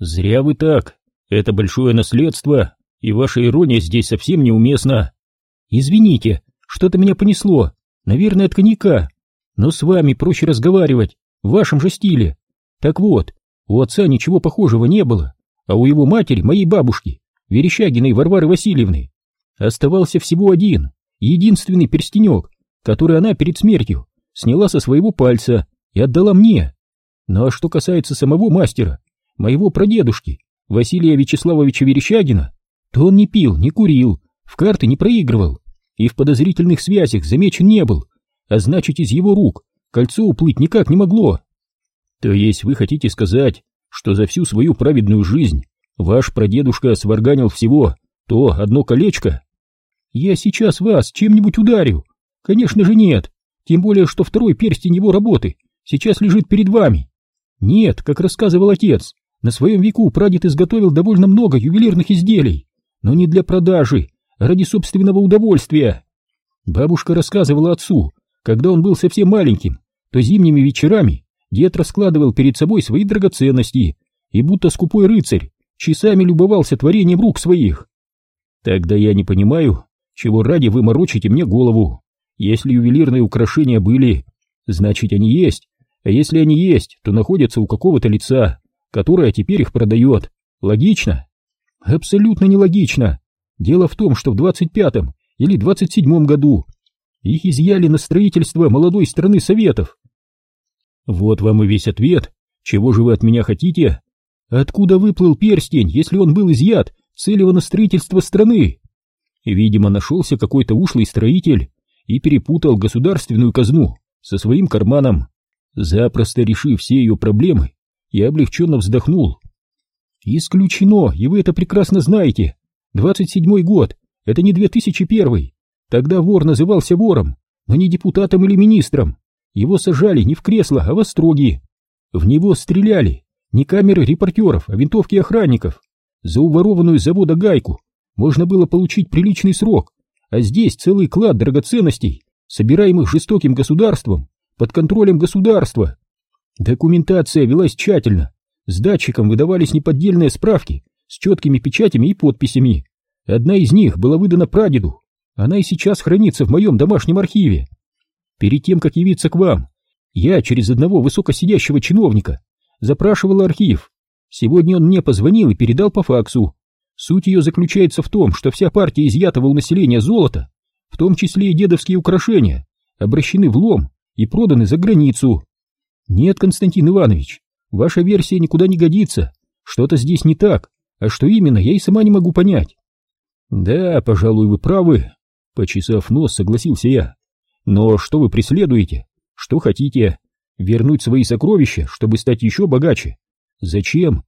Зря вы так. Это большое наследство, и ваша ирония здесь совсем неуместна. Извините, что-то меня понесло. Наверное, от коньяка. Но с вами проще разговаривать, в вашем же стиле. Так вот, у отца ничего похожего не было, а у его матери, моей бабушки, Верещагиной Варвары Васильевны, оставался всего один, единственный перстенек, который она перед смертью сняла со своего пальца и отдала мне. Ну а что касается самого мастера, моего прадедушки, Василия Вячеславовича Верещагина, то он не пил, не курил, в карты не проигрывал и в подозрительных связях замечен не был, а значит из его рук кольцо уплыть никак не могло. То есть вы хотите сказать, что за всю свою праведную жизнь ваш прадедушка сварганил всего то одно колечко? Я сейчас вас чем-нибудь ударю? Конечно же нет, тем более, что второй перстень его работы сейчас лежит перед вами. Нет, как рассказывал отец, на своем веку прадед изготовил довольно много ювелирных изделий, но не для продажи, а ради собственного удовольствия. Бабушка рассказывала отцу, когда он был совсем маленьким, то зимними вечерами дед раскладывал перед собой свои драгоценности и будто скупой рыцарь часами любовался творением рук своих. Тогда я не понимаю, чего ради вы морочите мне голову. Если ювелирные украшения были, значит они есть, а если они есть, то находятся у какого-то лица, которое теперь их продает. Логично? Абсолютно нелогично. Дело в том, что в 25-м или 27-м году их изъяли на строительство молодой страны Советов. Вот вам и весь ответ. Чего же вы от меня хотите? Откуда выплыл перстень, если он был изъят целево на строительство страны? Видимо, нашелся какой-то ушлый строитель и перепутал государственную казну со своим карманом. Запросто решив все ее проблемы, я облегченно вздохнул. Исключено, и вы это прекрасно знаете. Двадцать седьмой год, это не две тысячи первый. Тогда вор назывался вором, но не депутатом или министром. Его сажали не в кресло, а в остроги. В него стреляли не камеры репортеров, а винтовки охранников. За уворованную с завода гайку можно было получить приличный срок, а здесь целый клад драгоценностей, собираемых жестоким государством, под контролем государства. Документация велась тщательно, с датчиком выдавались неподдельные справки с четкими печатями и подписями. Одна из них была выдана прадеду, она и сейчас хранится в моем домашнем архиве. Перед тем, как явиться к вам, я через одного высокосидящего чиновника запрашивал архив. Сегодня он мне позвонил и передал по факсу. Суть ее заключается в том, что вся партия изъятого у населения золота, в том числе и дедовские украшения, обращены в лом и проданы за границу. Нет, Константин Иванович, ваша версия никуда не годится. Что-то здесь не так, а что именно, я и сама не могу понять. Да, пожалуй, вы правы, почесав нос, согласился я. Но что вы преследуете? Что хотите? Вернуть свои сокровища, чтобы стать еще богаче? Зачем?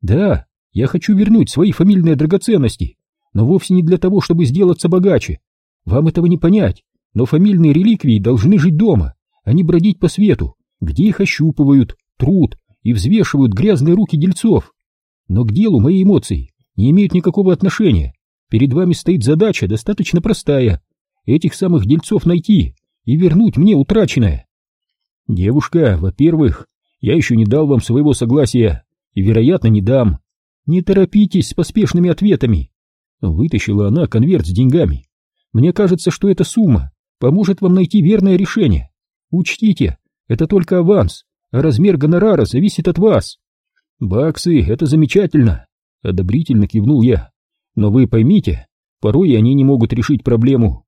Да, я хочу вернуть свои фамильные драгоценности, но вовсе не для того, чтобы сделаться богаче. Вам этого не понять, но фамильные реликвии должны жить дома, а не бродить по свету, где их ощупывают, труд и взвешивают грязные руки дельцов. Но к делу мои эмоции не имеют никакого отношения. Перед вами стоит задача достаточно простая — этих самых дельцов найти и вернуть мне утраченное. Девушка, во-первых, я еще не дал вам своего согласия и, вероятно, не дам. Не торопитесь с поспешными ответами. Вытащила она конверт с деньгами. Мне кажется, что эта сумма поможет вам найти верное решение. Учтите, это только аванс, а размер гонорара зависит от вас. Баксы — это замечательно, одобрительно кивнул я. Но вы поймите, порой они не могут решить проблему.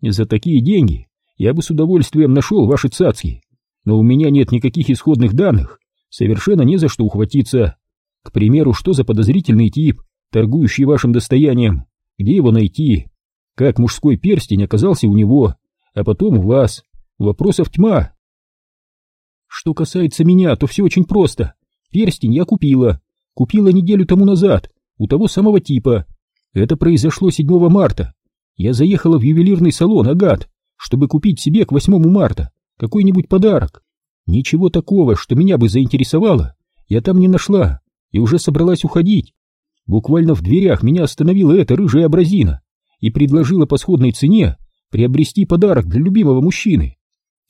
За такие деньги я бы с удовольствием нашел ваши цацки, но у меня нет никаких исходных данных, совершенно не за что ухватиться. К примеру, что за подозрительный тип, торгующий вашим достоянием, где его найти, как мужской перстень оказался у него, а потом у вас. Вопросов тьма. Что касается меня, то все очень просто. Перстень я купила. Купила неделю тому назад, у того самого типа. Это произошло 7 марта. Я заехала в ювелирный салон «Агат», чтобы купить себе к 8 марта какой-нибудь подарок. Ничего такого, что меня бы заинтересовало, я там не нашла и уже собралась уходить. Буквально в дверях меня остановила эта рыжая абразина и предложила по сходной цене приобрести подарок для любимого мужчины.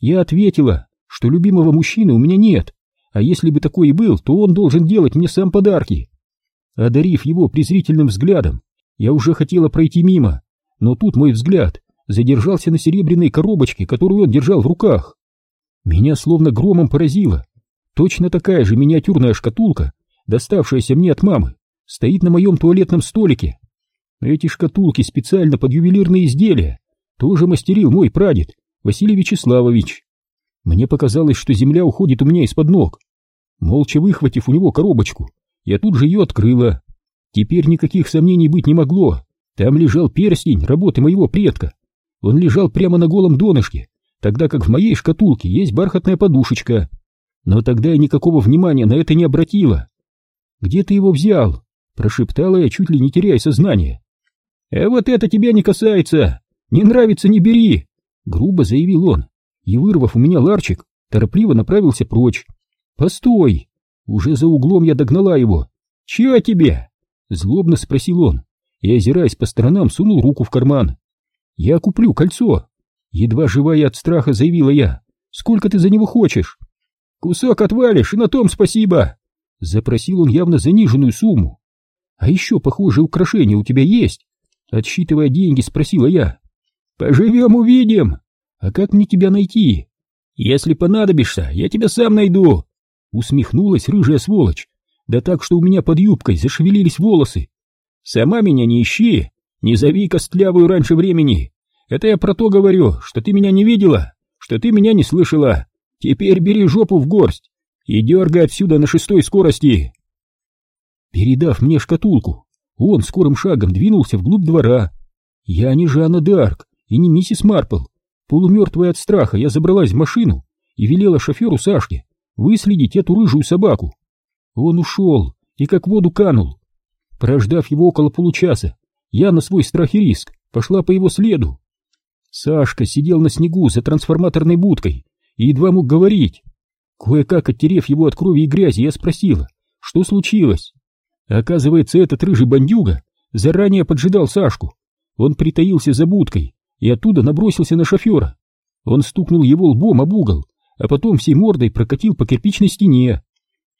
Я ответила, что любимого мужчины у меня нет, а если бы такой и был, то он должен делать мне сам подарки. Одарив его презрительным взглядом, я уже хотела пройти мимо, но тут мой взгляд задержался на серебряной коробочке, которую он держал в руках. Меня словно громом поразило. Точно такая же миниатюрная шкатулка, доставшаяся мне от мамы, стоит на моем туалетном столике. Эти шкатулки специально под ювелирные изделия тоже мастерил мой прадед Василий Вячеславович. Мне показалось, что земля уходит у меня из-под ног. Молча выхватив у него коробочку, я тут же ее открыла. Теперь никаких сомнений быть не могло. Там лежал перстень работы моего предка. Он лежал прямо на голом донышке, тогда как в моей шкатулке есть бархатная подушечка. Но тогда я никакого внимания на это не обратила. «Где ты его взял?» — прошептала я, чуть ли не теряя сознание. «Э, вот это тебя не касается! Не нравится, не бери!» — грубо заявил он, и, вырвав у меня ларчик, торопливо направился прочь. «Постой!» Уже за углом я догнала его. «Чего тебе?» — злобно спросил он, и, озираясь по сторонам, сунул руку в карман. «Я куплю кольцо!» Едва живая от страха, заявила я. «Сколько ты за него хочешь?» «Кусок отвалишь, и на том спасибо!» Запросил он явно заниженную сумму. «А еще похожие украшения у тебя есть?» Отсчитывая деньги, спросила я. «Поживем, увидим! А как мне тебя найти?» «Если понадобишься, я тебя сам найду!» Усмехнулась рыжая сволочь, да так, что у меня под юбкой зашевелились волосы. «Сама меня не ищи, не зови костлявую раньше времени. Это я про то говорю, что ты меня не видела, что ты меня не слышала. Теперь бери жопу в горсть и дергай отсюда на шестой скорости!» Передав мне шкатулку, он скорым шагом двинулся вглубь двора. Я не Жанна Д'Арк и не миссис Марпл. Полумертвая от страха, я забралась в машину и велела шоферу Сашке выследить эту рыжую собаку. Он ушел и как в воду канул. Прождав его около получаса, я на свой страх и риск пошла по его следу. Сашка сидел на снегу за трансформаторной будкой и едва мог говорить. Кое-как оттерев его от крови и грязи, я спросила, что случилось. Оказывается, этот рыжий бандюга заранее поджидал Сашку. Он притаился за будкой и оттуда набросился на шофера. Он стукнул его лбом об угол, а потом всей мордой прокатил по кирпичной стене.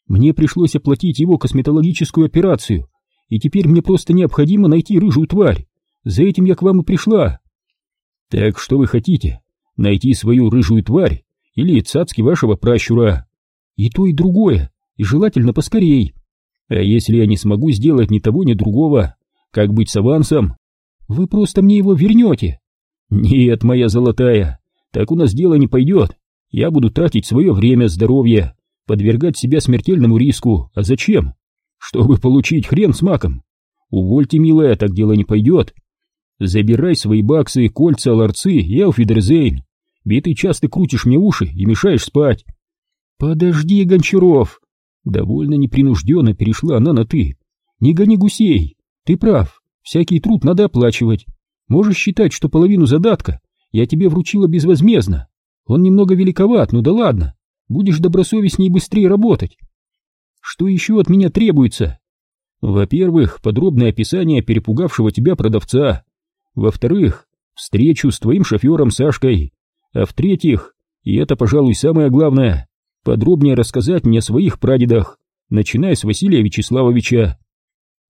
Мне пришлось оплатить его косметологическую операцию, и теперь мне просто необходимо найти рыжую тварь. За этим я к вам и пришла. Так что вы хотите? Найти свою рыжую тварь или цацки вашего пращура? И то, и другое, и желательно поскорей. А если я не смогу сделать ни того, ни другого, как быть с авансом? Вы просто мне его вернете. Нет, моя золотая, так у нас дело не пойдет. Я буду тратить свое время, здоровье, подвергать себя смертельному риску. А зачем? Чтобы получить хрен с маком. Увольте, милая, так дело не пойдет. Забирай свои баксы, кольца, ларцы и ауфидерзейн. Час ты крутишь мне уши и мешаешь спать. Подожди, Гончаров. Довольно непринужденно перешла она на «ты». Не гони гусей. Ты прав. Всякий труд надо оплачивать. Можешь считать, что половину задатка я тебе вручила безвозмездно. Он немного великоват, ну да ладно. Будешь добросовестнее и быстрее работать. Что еще от меня требуется? Во-первых, подробное описание перепугавшего тебя продавца. Во-вторых, встречу с твоим шофером Сашкой. А в-третьих, и это, пожалуй, самое главное, подробнее рассказать мне о своих прадедах, начиная с Василия Вячеславовича.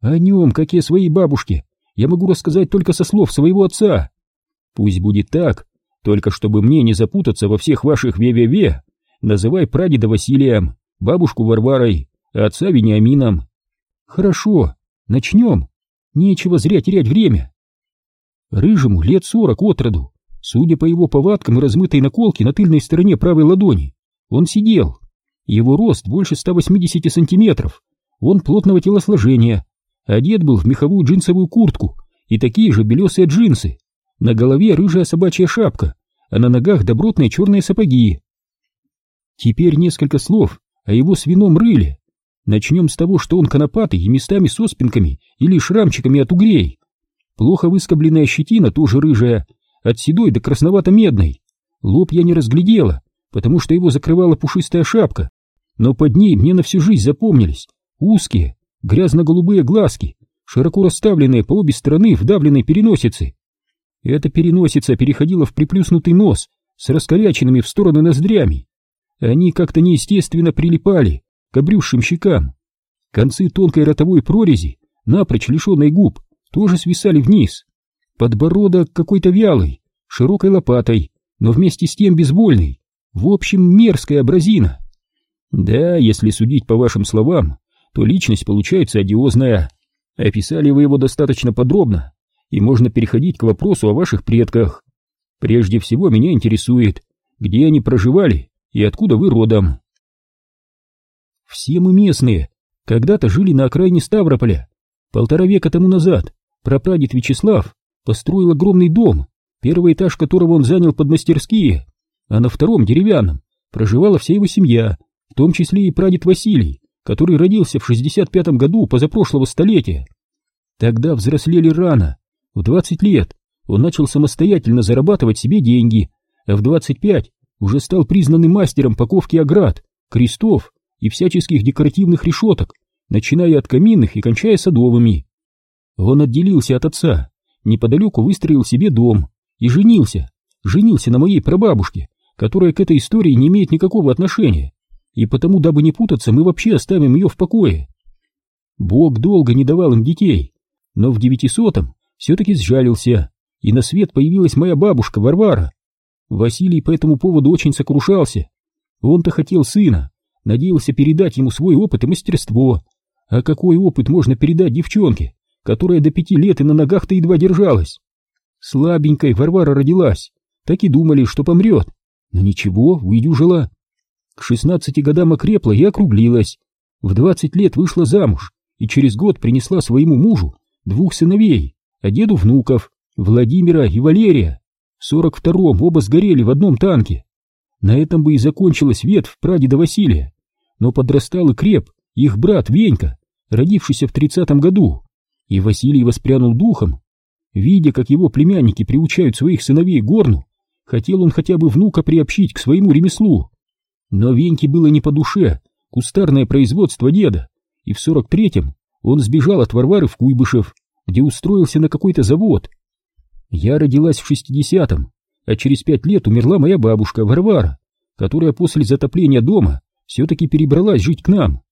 О нем, как и о своей бабушке, я могу рассказать только со слов своего отца. Пусть будет так, только чтобы мне не запутаться во всех ваших ве-ве-ве, называй прадеда Василием, бабушку Варварой, а отца Вениамином. Хорошо, начнем. Нечего зря терять время. Рыжему лет сорок от роду. Судя по его повадкам и размытой наколке на тыльной стороне правой ладони, он сидел. Его рост больше 180 сантиметров. Он плотного телосложения. Одет был в меховую джинсовую куртку и такие же белесые джинсы. На голове рыжая собачья шапка, а на ногах добротные черные сапоги. Теперь несколько слов о его свином рыле. Начнем с того, что он конопатый и местами с оспинками или шрамчиками от угрей. Плохо выскобленная щетина тоже рыжая, от седой до красновато-медной. Лоб я не разглядела, потому что его закрывала пушистая шапка, но под ней мне на всю жизнь запомнились узкие, грязно-голубые глазки, широко расставленные по обе стороны вдавленной переносицы. Эта переносица переходила в приплюснутый нос с раскоряченными в стороны ноздрями. Они как-то неестественно прилипали к обрюзшим щекам. Концы тонкой ротовой прорези напрочь лишенной губ, тоже свисали вниз. Подбородок какой-то вялый, широкой лопатой, но вместе с тем безвольный. В общем, мерзкая абразина. Да, если судить по вашим словам, то личность получается одиозная. Описали вы его достаточно подробно, и можно переходить к вопросу о ваших предках. Прежде всего меня интересует, где они проживали и откуда вы родом. Все мы местные, когда-то жили на окраине Ставрополя. Полтора века тому назад прапрадед Вячеслав построил огромный дом, первый этаж которого он занял под мастерские, а на втором, деревянном, проживала вся его семья, в том числе и прадед Василий, который родился в 65-м году позапрошлого столетия. Тогда взрослели рано, в 20 лет он начал самостоятельно зарабатывать себе деньги, а в 25 уже стал признанным мастером паковки оград, крестов и всяческих декоративных решеток, начиная от каминных и кончая садовыми. Он отделился от отца, неподалеку выстроил себе дом и женился, женился на моей прабабушке, которая к этой истории не имеет никакого отношения, и потому, дабы не путаться, мы вообще оставим ее в покое. Бог долго не давал им детей, но в девятисотом все-таки сжалился, и на свет появилась моя бабушка Варвара. Василий по этому поводу очень сокрушался. Он-то хотел сына, надеялся передать ему свой опыт и мастерство. А какой опыт можно передать девчонке, которая до пяти лет и на ногах-то едва держалась? Слабенькой Варвара родилась, так и думали, что помрет. Но ничего, выдюжила. К шестнадцати годам окрепла и округлилась. В двадцать лет вышла замуж и через год принесла своему мужу двух сыновей, а деду внуков, Владимира и Валерия. В сорок втором оба сгорели в одном танке. На этом бы и закончилась ветвь прадеда Василия. Но подрастал и креп их брат Венька, родившийся в тридцатом году. И Василий воспрянул духом. Видя, как его племянники приучают своих сыновей горну, хотел он хотя бы внука приобщить к своему ремеслу. Но Веньке было не по душе кустарное производство деда, и в сорок третьем он сбежал от Варвары в Куйбышев, где устроился на какой-то завод. Я родилась в шестидесятом, а через пять лет умерла моя бабушка Варвара, которая после затопления дома все-таки перебралась жить к нам.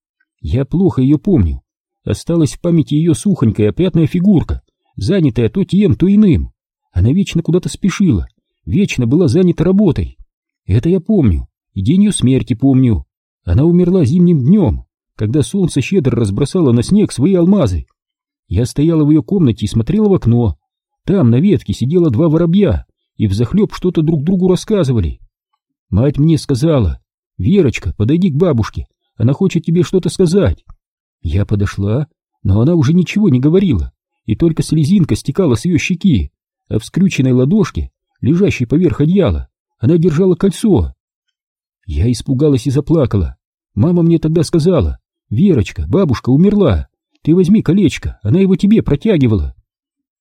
Я плохо ее помню. Осталась в памяти ее сухонькая опрятная фигурка, занятая то тем, то иным. Она вечно куда-то спешила, вечно была занята работой. Это я помню, и день ее смерти помню. Она умерла зимним днем, когда солнце щедро разбросало на снег свои алмазы. Я стояла в ее комнате и смотрела в окно. Там на ветке сидело два воробья, и взахлеб что-то друг другу рассказывали. Мать мне сказала, «Верочка, подойди к бабушке, она хочет тебе что-то сказать». Я подошла, но она уже ничего не говорила, и только слезинка стекала с ее щеки, а в скрюченной ладошке, лежащей поверх одеяла, она держала кольцо. Я испугалась и заплакала. Мама мне тогда сказала, «Верочка, бабушка умерла, ты возьми колечко, она его тебе протягивала».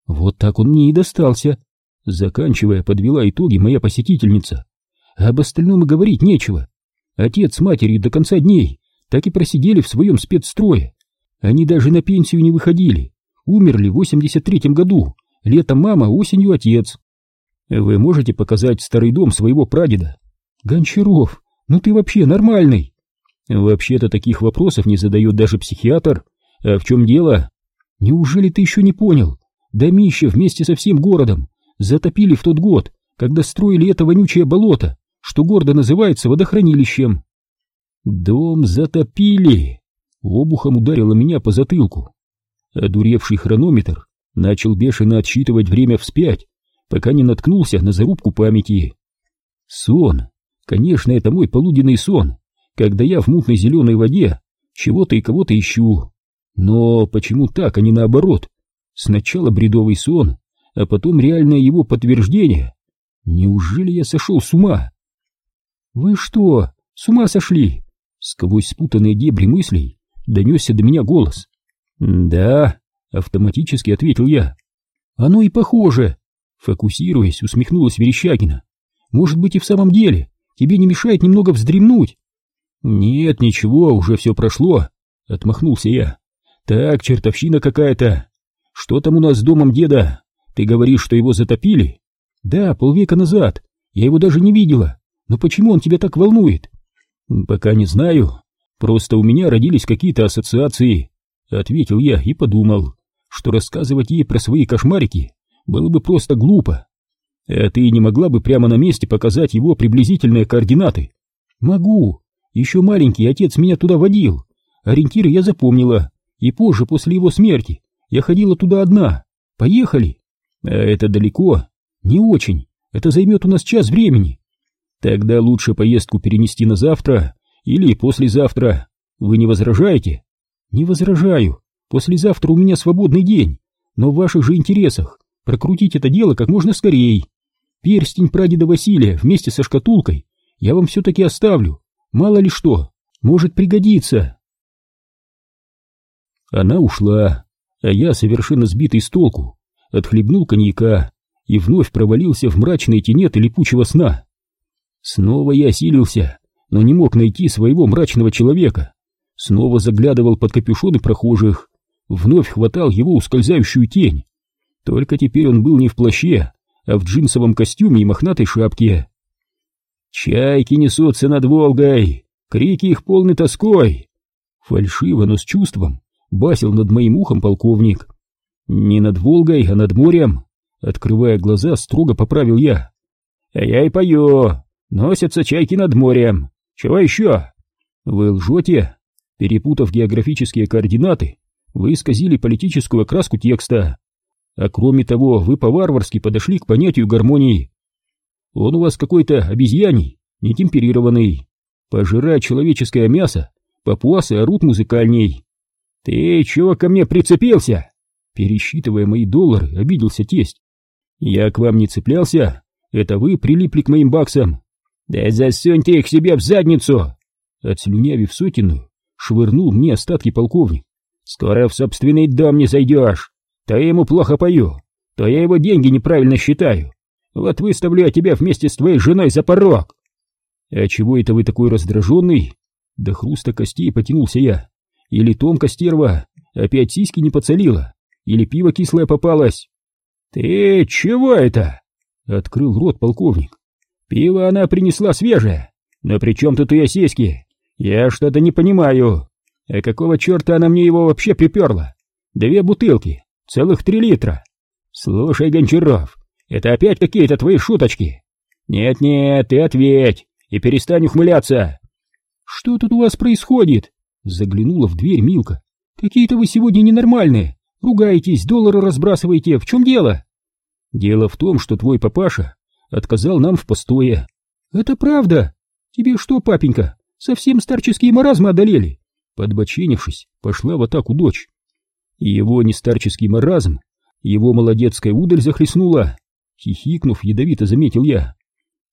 Вот так он мне и достался. Заканчивая, подвела итоги моя посетительница. Об остальном и говорить нечего. Отец с матерью до конца дней так и просидели в своем спецстрое. Они даже на пенсию не выходили. Умерли в 83-м году. Летом мама, осенью отец. Вы можете показать старый дом своего прадеда? Гончаров, ну ты вообще нормальный. Вообще-то таких вопросов не задает даже психиатр. А в чем дело? Неужели ты еще не понял? Домище вместе со всем городом затопили в тот год, когда строили это вонючее болото, что гордо называется водохранилищем. Дом затопили. Обухом ударило меня по затылку. Одуревший хронометр начал бешено отсчитывать время вспять, пока не наткнулся на зарубку памяти. Сон. Конечно, это мой полуденный сон, когда я в мутной зеленой воде чего-то и кого-то ищу. Но почему так, а не наоборот? Сначала бредовый сон, а потом реальное его подтверждение. Неужели я сошел с ума? Вы что, с ума сошли? Сквозь спутанные дебри мыслей донесся до меня голос. Да, автоматически ответил я. Оно и похоже. Фокусируясь, усмехнулась Верещагина. Может быть и в самом деле тебе не мешает немного вздремнуть? Нет, ничего, уже все прошло, отмахнулся я. Так, чертовщина какая-то. Что там у нас с домом деда? Ты говоришь, что его затопили? Да, полвека назад. Я его даже не видела. Но почему он тебя так волнует? Пока не знаю. Просто у меня родились какие-то ассоциации. Ответил я и подумал. что рассказывать ей про свои кошмарики было бы просто глупо. А ты не могла бы прямо на месте показать его приблизительные координаты? Могу. Еще маленький отец меня туда водил. Ориентиры я запомнила. И позже, после его смерти, я ходила туда одна. Поехали. А это далеко? Не очень. Это займет у нас час времени. Тогда лучше поездку перенести на завтра или послезавтра. Вы не возражаете? Не возражаю. Послезавтра у меня свободный день. Но в ваших же интересах прокрутить это дело как можно скорее. Перстень прадеда Василия вместе со шкатулкой я вам все-таки оставлю. Мало ли что, может пригодиться. Она ушла, а я, совершенно сбитый с толку, отхлебнул коньяка и вновь провалился в мрачные тенеты липучего сна. Снова я осилился, но не мог найти своего мрачного человека. Снова заглядывал под капюшоны прохожих, вновь хватал его ускользающую тень. Только теперь он был не в плаще, а в джинсовом костюме и мохнатой шапке. «Чайки несутся над Волгой, крики их полны тоской!» Фальшиво, но с чувством басил над моим ухом полковник. «Не над Волгой, а над морем!» Открывая глаза, строго поправил я. «А я и пою! Носятся чайки над морем! Чего еще?» «Вы лжете?» Перепутав географические координаты, вы исказили политическую окраску текста. А кроме того, вы по-варварски подошли к понятию гармонии. Он у вас какой-то обезьяний, нетемперированный. Пожирая человеческое мясо, папуасы орут музыкальней. Ты чего ко мне прицепился? Пересчитывая мои доллары, обиделся тесть. Я к вам не цеплялся, это вы прилипли к моим баксам. Да засуньте их себе в задницу! Отслюнявив сотенную, швырнул мне остатки полковник. Скоро в собственный дом не зайдешь. То я ему плохо пою, то я его деньги неправильно считаю. Вот выставлю я тебя вместе с твоей женой за порог. А чего это вы такой раздраженный? До хруста костей потянулся я. Или Томка стерва опять сиськи не поцелила, или пиво кислое попалось. Ты чего это? Открыл рот полковник. Пиво она принесла свежее. Но при чем тут ее сиськи? Я что-то не понимаю. А какого черта она мне его вообще приперла? Две бутылки, Целых три литра. Слушай, Гончаров, это опять какие-то твои шуточки? Нет-нет, ты ответь и перестань ухмыляться. Что тут у вас происходит? Заглянула в дверь Милка. Какие-то вы сегодня ненормальные. Ругаетесь, доллары разбрасываете. В чем дело? Дело в том, что твой папаша отказал нам в постое. Это правда? Тебе что, папенька, совсем старческие маразмы одолели? Подбоченившись, пошла в атаку дочь. Его нестарческий маразм, его молодецкая удаль захлестнула. Хихикнув, ядовито заметил я.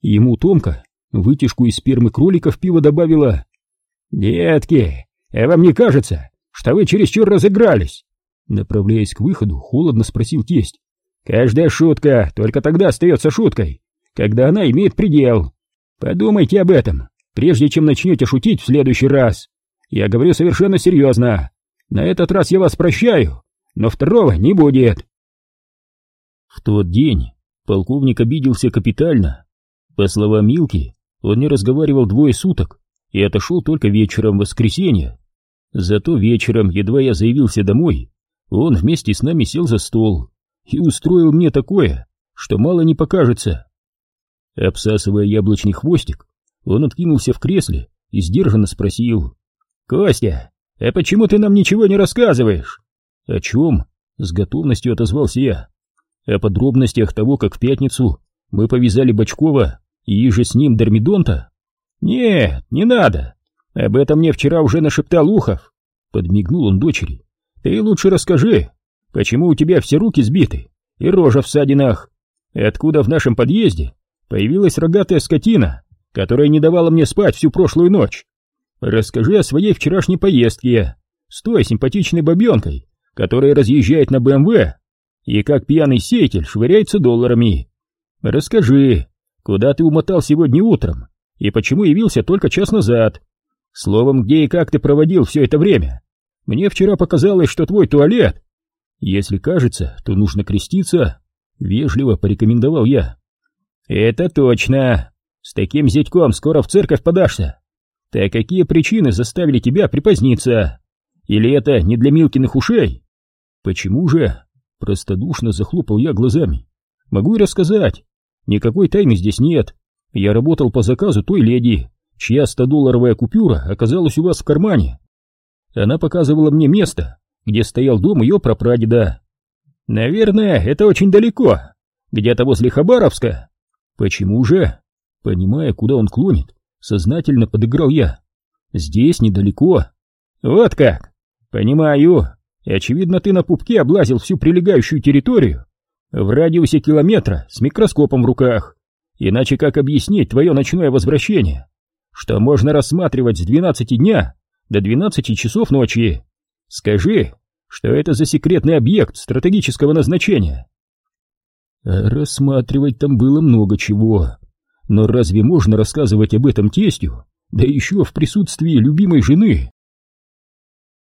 Ему Томка вытяжку из спермы кролика в пиво добавила. «Детки, а вам не кажется, что вы чересчур разыгрались?» Направляясь к выходу, холодно спросил тесть. «Каждая шутка только тогда остается шуткой, когда она имеет предел. Подумайте об этом, прежде чем начнете шутить в следующий раз. Я говорю совершенно серьезно. На этот раз я вас прощаю, но второго не будет. В тот день полковник обиделся капитально. По словам Милки, он не разговаривал двое суток и отошел только вечером в воскресенье. Зато вечером, едва я заявился домой, он вместе с нами сел за стол и устроил мне такое, что мало не покажется. Обсасывая яблочный хвостик, он откинулся в кресле и сдержанно спросил. «Костя, «А почему ты нам ничего не рассказываешь?» «О чем?» — с готовностью отозвался я. «О подробностях того, как в пятницу мы повязали Бочкова и же с ним Дормидонта?» «Нет, не надо. Об этом мне вчера уже нашептал Ухов», — подмигнул он дочери. «Ты лучше расскажи, почему у тебя все руки сбиты и рожа в садинах? И откуда в нашем подъезде появилась рогатая скотина, которая не давала мне спать всю прошлую ночь?» Расскажи о своей вчерашней поездке с той симпатичной бабенкой, которая разъезжает на БМВ и как пьяный сеятель швыряется долларами. Расскажи, куда ты умотал сегодня утром и почему явился только час назад. Словом, где и как ты проводил все это время. Мне вчера показалось, что твой туалет... Если кажется, то нужно креститься, вежливо порекомендовал я. Это точно. С таким зятьком скоро в церковь подашься. Так какие причины заставили тебя припоздниться? Или это не для Милкиных ушей? Почему же? Простодушно захлопал я глазами. Могу и рассказать. Никакой тайны здесь нет. Я работал по заказу той леди, чья 100-долларовая купюра оказалась у вас в кармане. Она показывала мне место, где стоял дом ее прапрадеда. Наверное, это очень далеко. Где-то возле Хабаровска. Почему же? Понимая, куда он клонит, сознательно подыграл я. Здесь недалеко. Вот как. Понимаю. И очевидно, ты на пупке облазил всю прилегающую территорию в радиусе километра с микроскопом в руках. Иначе как объяснить твое ночное возвращение? Что можно рассматривать с 12 дня до 12 часов ночи? Скажи, что это за секретный объект стратегического назначения? Рассматривать там было много чего. Но разве можно рассказывать об этом тестю, да еще в присутствии любимой жены?